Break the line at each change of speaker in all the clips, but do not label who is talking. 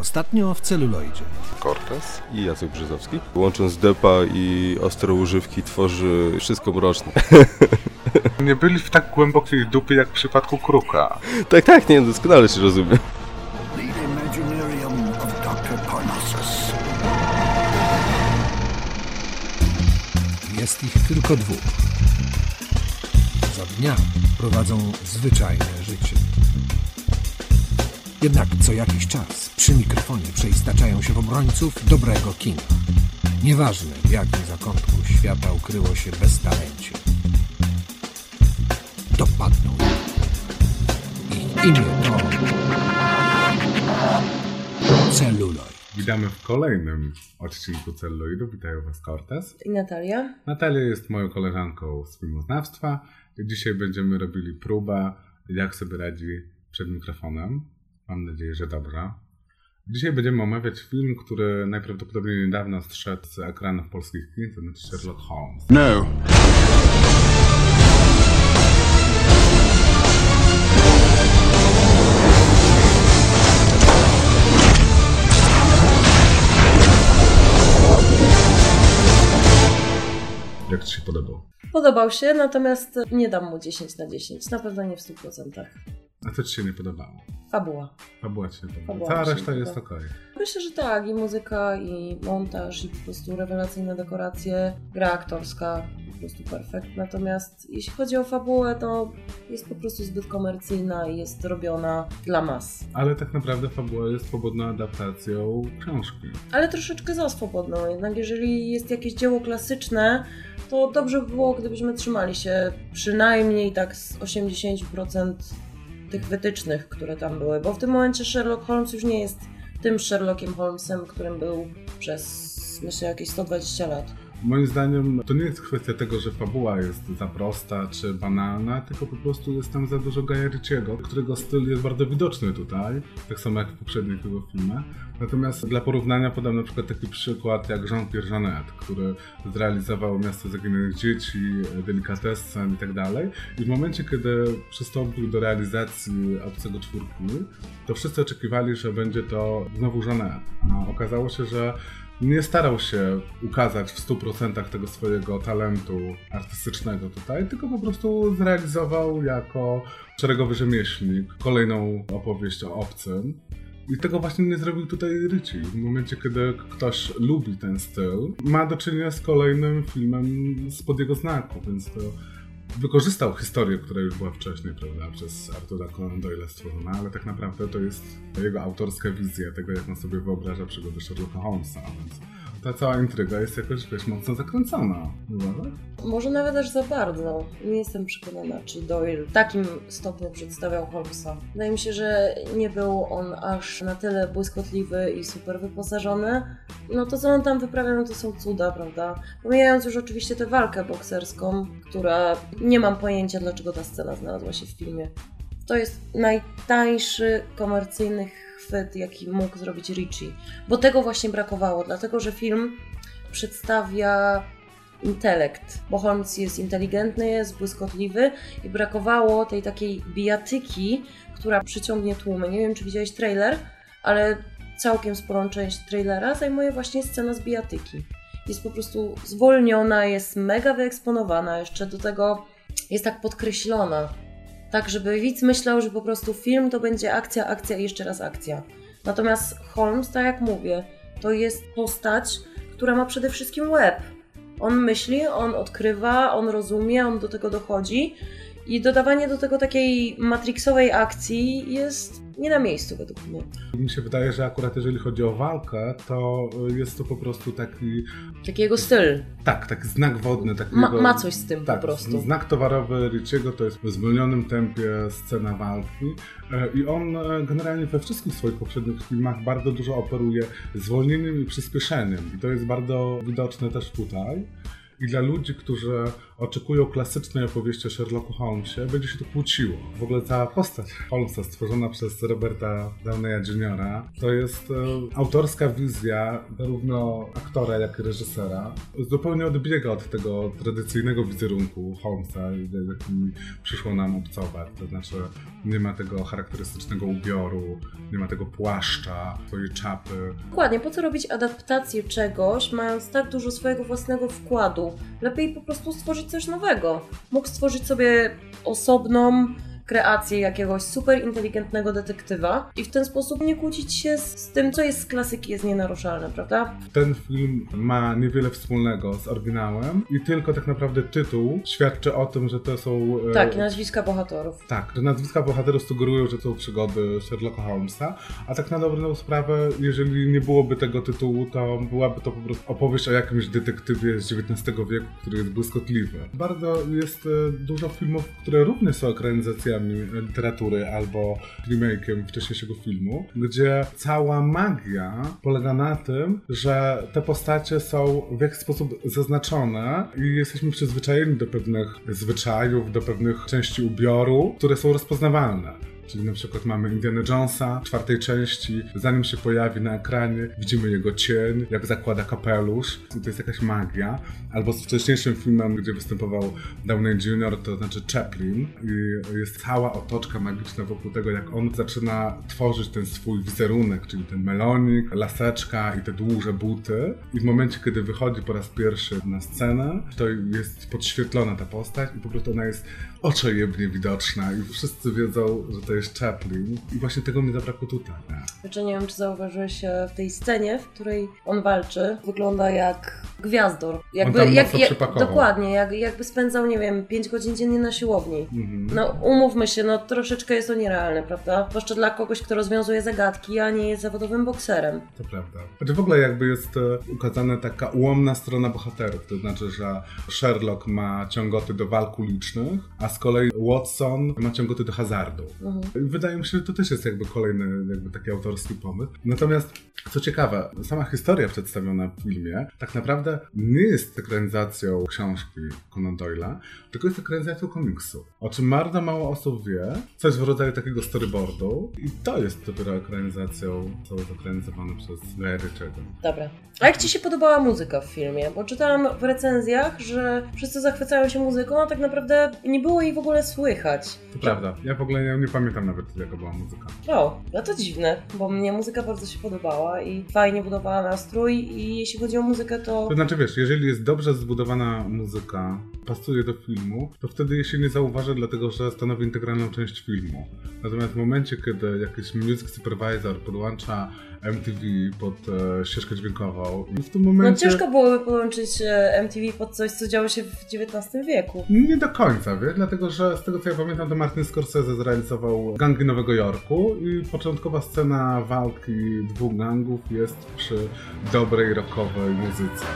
Ostatnio w celuloidzie.
Cortez i Jacek Brzezowski. Łącząc depa i ostre używki tworzy wszystko mroczne.
Nie byli w tak głębokiej dupie jak w przypadku Kruka.
tak, tak, nie, doskonale się rozumiem.
Jest ich tylko dwóch. Za dnia prowadzą zwyczajne życie. Jednak co jakiś czas przy mikrofonie przeistaczają się w obrońców dobrego kina. Nieważne w jakim zakątku świata ukryło się beztalencie. Dopadną ich. Imię to... Celuloid.
Witamy w kolejnym odcinku Celluloidu. Witają Was Cortez.
I Natalia?
Natalia jest moją koleżanką z filmoznawstwa. Dzisiaj będziemy robili próbę, jak sobie radzi przed mikrofonem. Mam nadzieję, że dobrze. Dzisiaj będziemy omawiać film, który najprawdopodobniej niedawno zszedł z ekranów polskich kin, to znaczy Sherlock Holmes.
No.
Jak Ci się podobał?
Podobał się, natomiast nie dam mu 10 na 10. Na pewno nie w 100%.
A co Ci się nie podobało?
Fabuła.
Fabuła Ci się podobała.
Fabuła
Cała reszta jest okej.
Myślę, że tak. I muzyka, i montaż, i po prostu rewelacyjne dekoracje. Gra aktorska po prostu perfekt. Natomiast jeśli chodzi o fabułę, to jest po prostu zbyt komercyjna i jest robiona dla mas.
Ale tak naprawdę fabuła jest swobodną adaptacją książki.
Ale troszeczkę za swobodną. Jednak jeżeli jest jakieś dzieło klasyczne, to dobrze by było, gdybyśmy trzymali się przynajmniej tak z 80% tych wytycznych, które tam były. Bo w tym momencie Sherlock Holmes już nie jest tym Sherlockiem Holmesem, którym był przez myślę jakieś 120 lat.
Moim zdaniem to nie jest kwestia tego, że fabuła jest za prosta czy banalna, tylko po prostu jest tam za dużo Gaja Ritchiego, którego styl jest bardzo widoczny tutaj, tak samo jak w poprzednich jego filmach. Natomiast dla porównania podam na przykład taki przykład jak Jean-Pierre Jeannette, który zrealizował Miasto Zaginionych Dzieci, Delikatescen i tak dalej. I w momencie, kiedy przystąpił do realizacji Obcego Czwórki, to wszyscy oczekiwali, że będzie to znowu Jeannette. No, okazało się, że nie starał się ukazać w 100% tego swojego talentu artystycznego tutaj, tylko po prostu zrealizował jako szeregowy rzemieślnik kolejną opowieść o obcym. I tego właśnie nie zrobił tutaj Ritchie. W momencie, kiedy ktoś lubi ten styl, ma do czynienia z kolejnym filmem spod jego znaku, więc to wykorzystał historię, która już była wcześniej, prawda, przez Artura Conan Doyle stworzona, ale tak naprawdę to jest jego autorska wizja tego, jak on sobie wyobraża przygody Sherlocka Holmesa, więc ta cała intryga jest jakoś, wiesz, mocno zakręcona, uważasz?
Może nawet aż za bardzo. Nie jestem przekonana, czy Doyle w takim stopniu przedstawiał Holmesa. Wydaje mi się, że nie był on aż na tyle błyskotliwy i super wyposażony. No to, co on tam wyprawia, no to są cuda, prawda? Pomijając już oczywiście tę walkę bokserską, która nie mam pojęcia, dlaczego ta scena znalazła się w filmie. To jest najtańszy komercyjny chwyt, jaki mógł zrobić Ritchie. Bo tego właśnie brakowało, dlatego że film przedstawia intelekt, bo Holmes jest inteligentny, jest błyskotliwy i brakowało tej takiej bijatyki, która przyciągnie tłumy. Nie wiem, czy widziałeś trailer, ale całkiem sporą część trailera zajmuje właśnie scena z bijatyki. Jest po prostu zwolniona, jest mega wyeksponowana, jeszcze do tego jest tak podkreślona. Tak, żeby widz myślał, że po prostu film to będzie akcja, akcja i jeszcze raz akcja. Natomiast Holmes, tak jak mówię, to jest postać, która ma przede wszystkim łeb. On myśli, on odkrywa, on rozumie, on do tego dochodzi i dodawanie do tego takiej matrixowej akcji jest nie na miejscu według mnie.
Mi się wydaje, że akurat jeżeli chodzi o walkę, to jest to po prostu taki,
Taki jego styl.
tak, taki znak wodny, taki
Ma,
jego-
ma coś z tym
Tak,
po prostu.
znak towarowy Richiego to jest w zwolnionym tempie scena walki E, i on e, generalnie we wszystkich swoich poprzednich filmach bardzo dużo operuje zwolnieniem i przyspieszeniem i to jest bardzo widoczne też tutaj. I dla ludzi, którzy oczekują klasycznej opowieści o Sherlocku Holmesie, będzie się to kłóciło. W ogóle ta postać Holmesa stworzona przez Roberta Downeya Jr. to jest e, autorska wizja zarówno aktora, jak i reżysera. Zupełnie odbiega od tego tradycyjnego wizerunku Holmesa, jakim przyszło nam obcować. To znaczy nie ma tego charakterystycznego ubioru, nie ma tego płaszcza, swojej czapy.
Dokładnie, po co robić adaptację czegoś, mając tak dużo swojego własnego wkładu? Lepiej po prostu stworzyć coś nowego. Mógł stworzyć sobie osobną kreację jakiegoś super inteligentnego detektywa i w ten sposób nie kłócić się z, z tym, co jest z klasyki, jest nienaruszalne, prawda?
Ten film ma niewiele wspólnego z oryginałem i tylko tak naprawdę tytuł świadczy o tym, że to są... e,
Tak, i nazwiska bohaterów.
Tak, że nazwiska bohaterów sugerują, że to są przygody Sherlocka Holmesa, a tak na dobrą sprawę, jeżeli nie byłoby tego tytułu, to byłaby to po prostu opowieść o jakimś detektywie z XIX wieku, który jest błyskotliwy. Bardzo jest e, dużo filmów, które również są ekranizacjami literatury albo remake'iem wcześniejszego filmu, gdzie cała magia polega na tym, że te postacie są w jakiś sposób zaznaczone i jesteśmy przyzwyczajeni do pewnych zwyczajów, do pewnych części ubioru, które są rozpoznawalne. Czyli na przykład mamy Indiana Jonesa w czwartej części, zanim się pojawi na ekranie, widzimy jego cień, jak zakłada kapelusz. To jest jakaś magia. Albo z wcześniejszym filmem, gdzie występował Downey Jr., to znaczy Chaplin. I jest cała otoczka magiczna wokół tego, jak on zaczyna tworzyć ten swój wizerunek, czyli ten melonik, laseczka i te dłuże buty. I w momencie, kiedy wychodzi po raz pierwszy na scenę, to jest podświetlona ta postać i po prostu ona jest oczojebnie widoczna i wszyscy wiedzą, że to jest Chaplin. I właśnie tego mi zabrakło tutaj.
Znaczy, nie wiem, czy zauważyłeś e, w tej scenie, w której on walczy, wygląda jak gwiazdor. Jakby, jak, jak, dokładnie, jak, jakby spędzał, nie wiem, 5 godzin dziennie na siłowni.
Mhm.
No, umówmy się, no troszeczkę jest to nierealne, prawda? Zwłaszcza dla kogoś, kto rozwiązuje zagadki, a nie jest zawodowym bokserem.
To prawda. Znaczy w ogóle jakby jest e, ukazana taka ułomna strona bohaterów, to znaczy, że Sherlock ma ciągoty do walk ulicznych, a z kolei Watson ma ciągoty do hazardu. I Wydaje mi się, że to też jest jakby kolejny jakby taki autorski pomysł. Natomiast co ciekawe, sama historia przedstawiona w filmie tak naprawdę nie jest ekranizacją książki Conan Doyle'a, tylko jest ekranizacją komiksu. O czym bardzo mało osób wie, coś w rodzaju takiego storyboardu i to jest dopiero ekranizacją, co jest ekranizowane przez Ritchiego.
Dobra. A jak Ci się podobała muzyka w filmie? Bo czytałam w recenzjach, że wszyscy zachwycają się muzyką, a tak naprawdę nie było jej w ogóle słychać.
To prawda. Ja w ogóle nie, nie pamiętam nawet jaka była muzyka.
O, no to dziwne, bo mnie muzyka bardzo się podobała i fajnie budowała nastrój i jeśli chodzi o muzykę, to...
Znaczy wiesz, jeżeli jest dobrze zbudowana muzyka, pasuje do filmu, to wtedy jej się nie zauważa, dlatego że stanowi integralną część filmu. Natomiast w momencie, kiedy jakiś music supervisor podłącza MTV pod e, ścieżkę dźwiękową, i w tym
No
momencie...
ciężko byłoby podłączyć e, MTV pod coś, co działo się w XIX wieku.
Nie do końca, wiesz, dlatego że z tego co ja pamiętam, to Martin Scorsese zrealizował Gangi Nowego Jorku i początkowa scena walki dwóch gangów jest przy dobrej rockowej muzyce.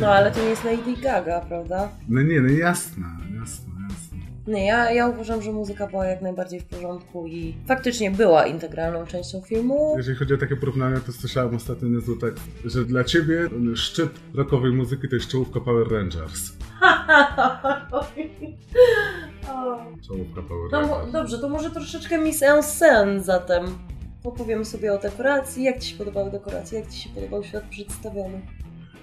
No ale to nie jest Lady Gaga, prawda?
No nie, no jasne.
Nie, ja, ja uważam, że muzyka była jak najbardziej w porządku i faktycznie była integralną częścią filmu.
Jeżeli chodzi o takie porównania, to słyszałem ostatnio niezły tekst, że dla ciebie szczyt rockowej muzyki to jest czołówka Power Rangers. Czołówka Power
No,
Rangers.
mo- dobrze, to może troszeczkę Miss en scène zatem. Opowiem sobie o dekoracji, jak Ci się podobały dekoracje, jak Ci się podobał świat przedstawiony.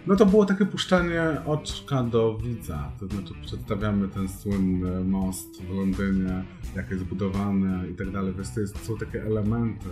No to było takie puszczanie oczka do widza, to znaczy przedstawiamy ten słynny most w Londynie, jak jest budowany i tak dalej, więc to jest, są takie elementy.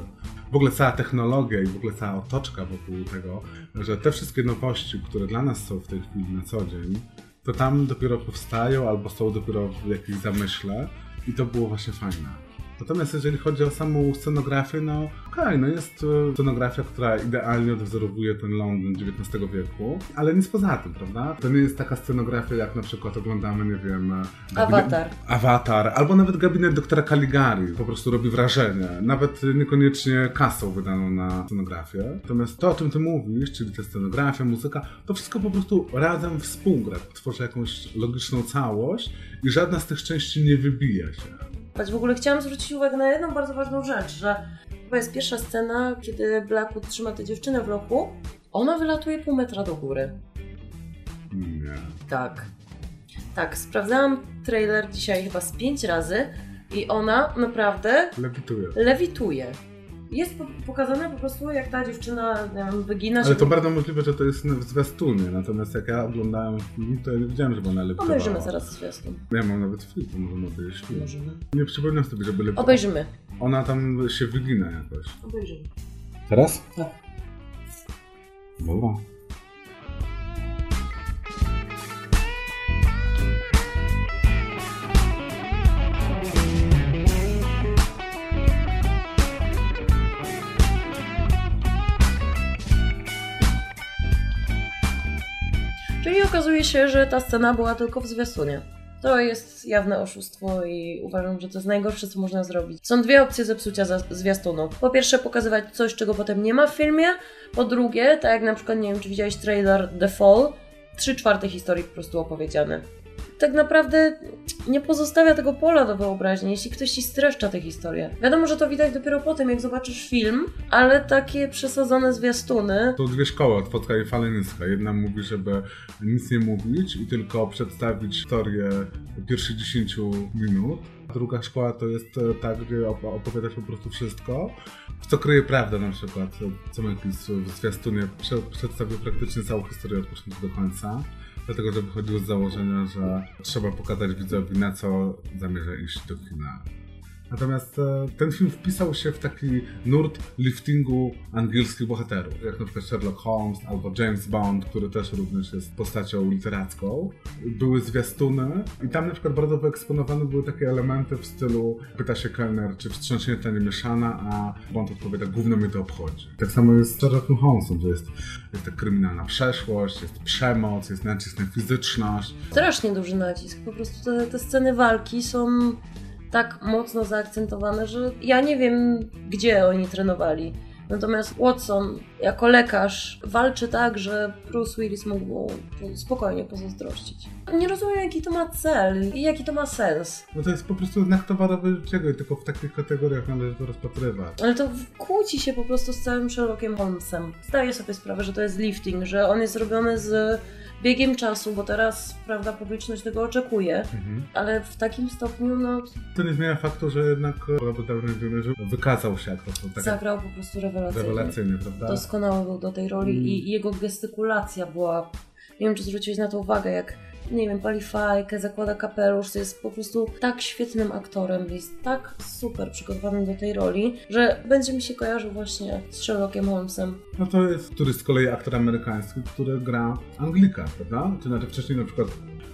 W ogóle cała technologia i w ogóle cała otoczka wokół tego, że te wszystkie nowości, które dla nas są w tej chwili na co dzień, to tam dopiero powstają albo są dopiero w jakimś zamyśle i to było właśnie fajne. Natomiast jeżeli chodzi o samą scenografię, no okej, no jest e, scenografia, która idealnie odwzorowuje ten Londyn XIX wieku, ale nic poza tym, prawda? To nie jest taka scenografia, jak na przykład oglądamy, nie wiem... e,
Awatar.
Awatar, albo nawet gabinet doktora Caligari po prostu robi wrażenie. Nawet niekoniecznie kasą wydaną na scenografię. Natomiast to, o czym ty mówisz, czyli ta scenografia, muzyka, to wszystko po prostu razem współgra, tworzy jakąś logiczną całość i żadna z tych części nie wybija się.
Choć w ogóle chciałam zwrócić uwagę na jedną bardzo ważną rzecz, że to jest pierwsza scena, kiedy Blackwood trzyma tę dziewczynę w lochu. Ona wylatuje pół metra do góry.
Nie.
Tak. Tak, sprawdzałam trailer dzisiaj chyba z pięć razy i ona naprawdę
Lewituje.
lewituje. Jest po- pokazane po prostu, jak ta dziewczyna wiem, wygina się.
Ale to bardzo możliwe, że to jest w zwiastunie, natomiast jak ja oglądałem film, to ja widziałem, żeby ona lewitowała.
Obejrzymy zaraz zwiastun.
Ja mam nawet film, to możemy obejrzeć film.
Możemy.
Nie przypominam sobie, żeby lewitowała.
Obejrzymy.
Ona tam się wygina jakoś.
Obejrzymy.
Teraz?
Tak.
Dobra.
Czyli okazuje się, że ta scena była tylko w zwiastunie. To jest jawne oszustwo i uważam, że to jest najgorsze, co można zrobić. Są dwie opcje zepsucia zwiastunu. Po pierwsze, pokazywać coś, czego potem nie ma w filmie. Po drugie, tak jak na przykład, nie wiem, czy widziałeś trailer The Fall, trzy czwarte historii po prostu opowiedziane. Tak naprawdę nie pozostawia tego pola do wyobraźni, jeśli ktoś ci streszcza tę historię. Wiadomo, że to widać dopiero potem, jak zobaczysz film, ale takie przesadzone zwiastuny
To dwie szkoły, od Fotka i Falenicka. Jedna mówi, żeby nic nie mówić i tylko przedstawić historię pierwszych 10 minut. Druga szkoła to jest e, ta, gdzie op- opowiadać po prostu wszystko, w co kryje prawdę na przykład. Co Mekis w zwiastunie prze- przedstawił praktycznie całą historię od początku do końca. Dlatego, że wychodził z założenia, że trzeba pokazać widzowi, na co zamierza iść do kina. Natomiast e, ten film wpisał się w taki nurt liftingu angielskich bohaterów, jak na przykład Sherlock Holmes albo James Bond, który też również jest postacią literacką. Były zwiastuny i tam na przykład bardzo wyeksponowane były takie elementy w stylu pyta się kelner, czy wstrząśnięta nie mieszana, a Bond odpowiada, gówno mnie to obchodzi. Tak samo jest z Sherlockiem Holmesem, że jest, jest ta kryminalna przeszłość, jest przemoc, jest nacisk na fizyczność.
Strasznie duży nacisk. Po prostu te, te sceny walki są tak mocno zaakcentowane, że ja nie wiem, gdzie oni trenowali. Natomiast Watson, jako lekarz, walczy tak, że Bruce Willis mógł mu spokojnie pozazdrościć. Nie rozumiem, jaki to ma cel i jaki to ma sens.
No to jest po prostu znak towarowy czego i tylko w takich kategoriach należy to rozpatrywać.
Ale to kłóci się po prostu z całym Sherlockiem Holmesem. Zdaję sobie sprawę, że to jest lifting, że on jest robiony z biegiem czasu, bo teraz, prawda, publiczność tego oczekuje,
Mhm.
ale w takim stopniu, no,
To nie zmienia faktu, że jednak Robert Downey Jr. wykazał się jako to tak
zagrał po prostu rewelacyjnie.
rewelacyjnie, prawda?
Doskonały był do tej roli
Mm.
i jego gestykulacja była. Nie wiem, czy zwróciłeś na to uwagę, jak nie wiem, pali fajkę, zakłada kapelusz, to jest po prostu tak świetnym aktorem, jest tak super przygotowany do tej roli, że będzie mi się kojarzył właśnie z Sherlockiem Holmesem.
No to jest, który z kolei aktor amerykański, który gra Anglika, prawda? To znaczy wcześniej na przykład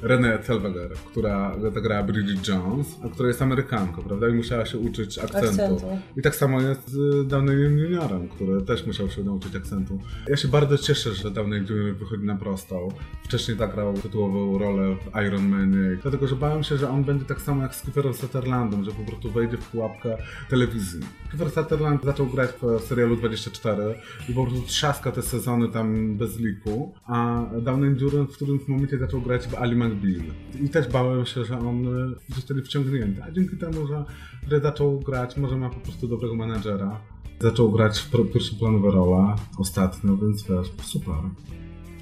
Renée Zellweger, która zagrała Bridget Jones, a która jest Amerykanką, prawda? I musiała się uczyć akcentu.
Akcentu.
I tak samo jest z Downeyem Juniorem, który też musiał się nauczyć akcentu. Ja się bardzo cieszę, że Downey Junior wychodzi na prostą. Wcześniej zagrał tytułową rolę w Iron Manie, dlatego że bałem się, że on będzie tak samo jak z Kieferem Sutherlandem, że po prostu wejdzie w pułapkę telewizji. Kiefer Sutherland zaczął grać w serialu 24 i po prostu trzaska te sezony tam bez liku, a Downey Junior w którymś momencie zaczął grać w Ali McBeal. I też bałem się, że on zostanie wciągnięty, a dzięki temu, że, że zaczął grać, może ma po prostu dobrego menedżera, zaczął grać w pierwszoplanowe role ostatnio, więc wiesz, super.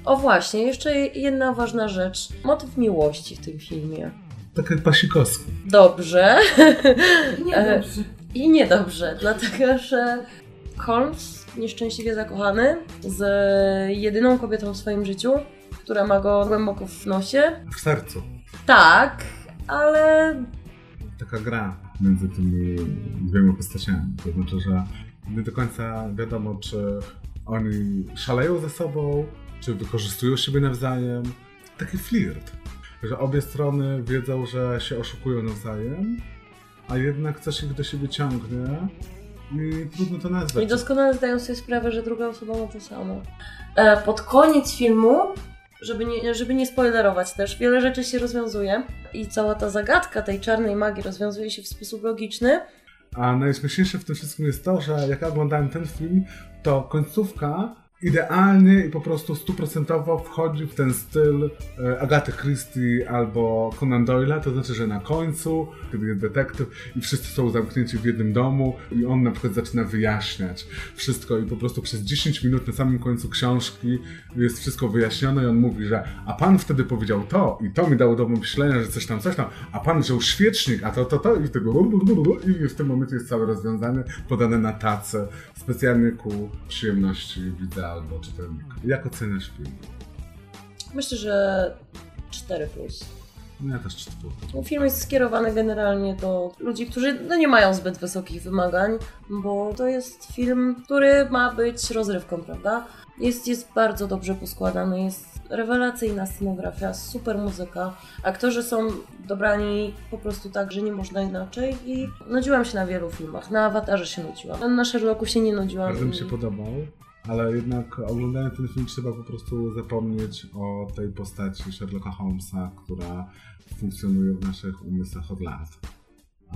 O właśnie, jeszcze jedna ważna rzecz. Motyw miłości w tym filmie.
Tak jak Pasikowski.
Dobrze.
Niedobrze.
I niedobrze, dlatego że Holmes, nieszczęśliwie zakochany, z jedyną kobietą w swoim życiu, która ma go głęboko w nosie.
W sercu.
Tak, ale
Taka gra między tymi dwiema postaciami. To znaczy, że nie do końca wiadomo, czy oni szaleją ze sobą, czy wykorzystują siebie nawzajem. Taki flirt. Że obie strony wiedzą, że się oszukują nawzajem, a jednak coś ich do siebie ciągnie i trudno to nazwać.
I doskonale zdają sobie sprawę, że druga osoba ma to samo. E, pod koniec filmu, żeby nie, żeby nie spoilerować też, wiele rzeczy się rozwiązuje i cała ta zagadka tej czarnej magii rozwiązuje się w sposób logiczny.
A najśmieszniejsze w tym wszystkim jest to, że jak ja oglądałem ten film, to końcówka idealnie i po prostu stuprocentowo wchodzi w ten styl e, Agaty Christie albo Conan Doyle'a, to znaczy, że na końcu, kiedy jest detektyw i wszyscy są zamknięci w jednym domu i on na przykład zaczyna wyjaśniać wszystko i po prostu przez 10 minut na samym końcu książki jest wszystko wyjaśnione i on mówi, że a pan wtedy powiedział to i to mi dało do myślenia, że coś tam, coś tam, a pan wziął świecznik, a to, to, to i tego i w tym momencie jest całe rozwiązanie podane na tacę specjalnie ku przyjemności widza albo czytelnika. Jak oceniasz film?
Myślę, że 4 plus.
No ja też czytam.
Film jest skierowany generalnie do ludzi, którzy no, nie mają zbyt wysokich wymagań, bo to jest film, który ma być rozrywką, prawda? Jest, jest bardzo dobrze poskładany, jest rewelacyjna scenografia, super muzyka. Aktorzy są dobrani po prostu tak, że nie można inaczej i nudziłam się na wielu filmach. Na Awatarze się nudziłam. Na Sherlocku się nie nudziłam.
Bardzo mi się podobał, ale jednak oglądając ten film trzeba po prostu zapomnieć o tej postaci Sherlocka Holmesa, która funkcjonuje w naszych umysłach od lat.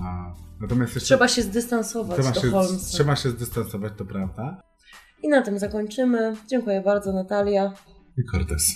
A, natomiast jeszcze
Trzeba się zdystansować
trzeba
do
się,
Holmesa.
trzeba się zdystansować, to prawda.
I na tym zakończymy. Dziękuję bardzo, Natalia.
I Cortez.